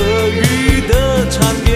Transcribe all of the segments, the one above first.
和雨的缠绵。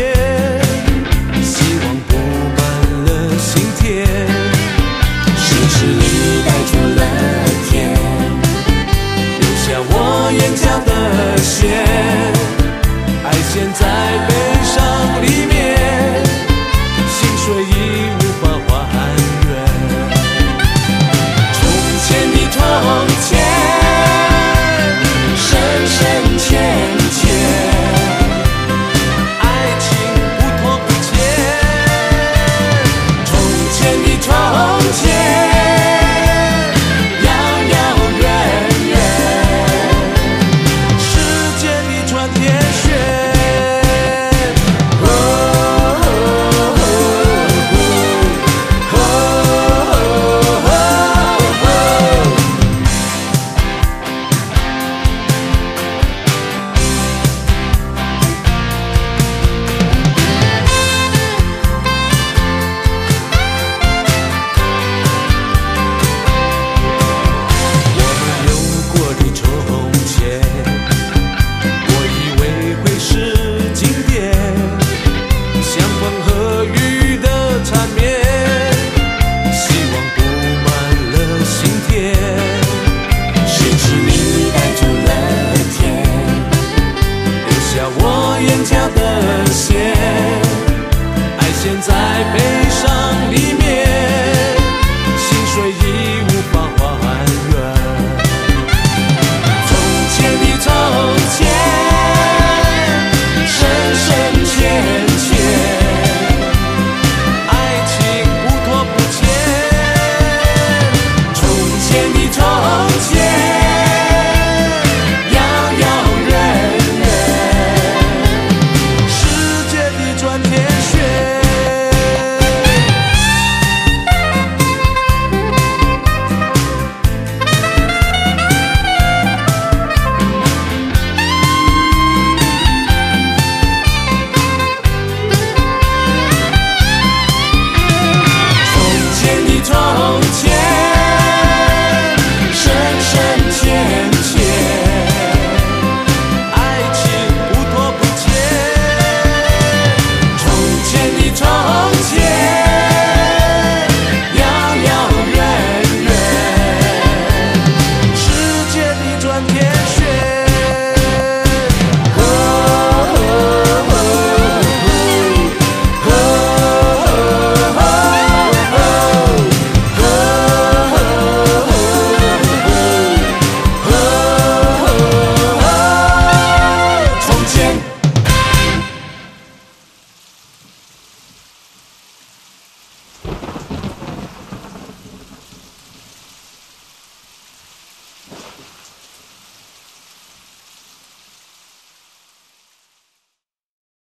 baby.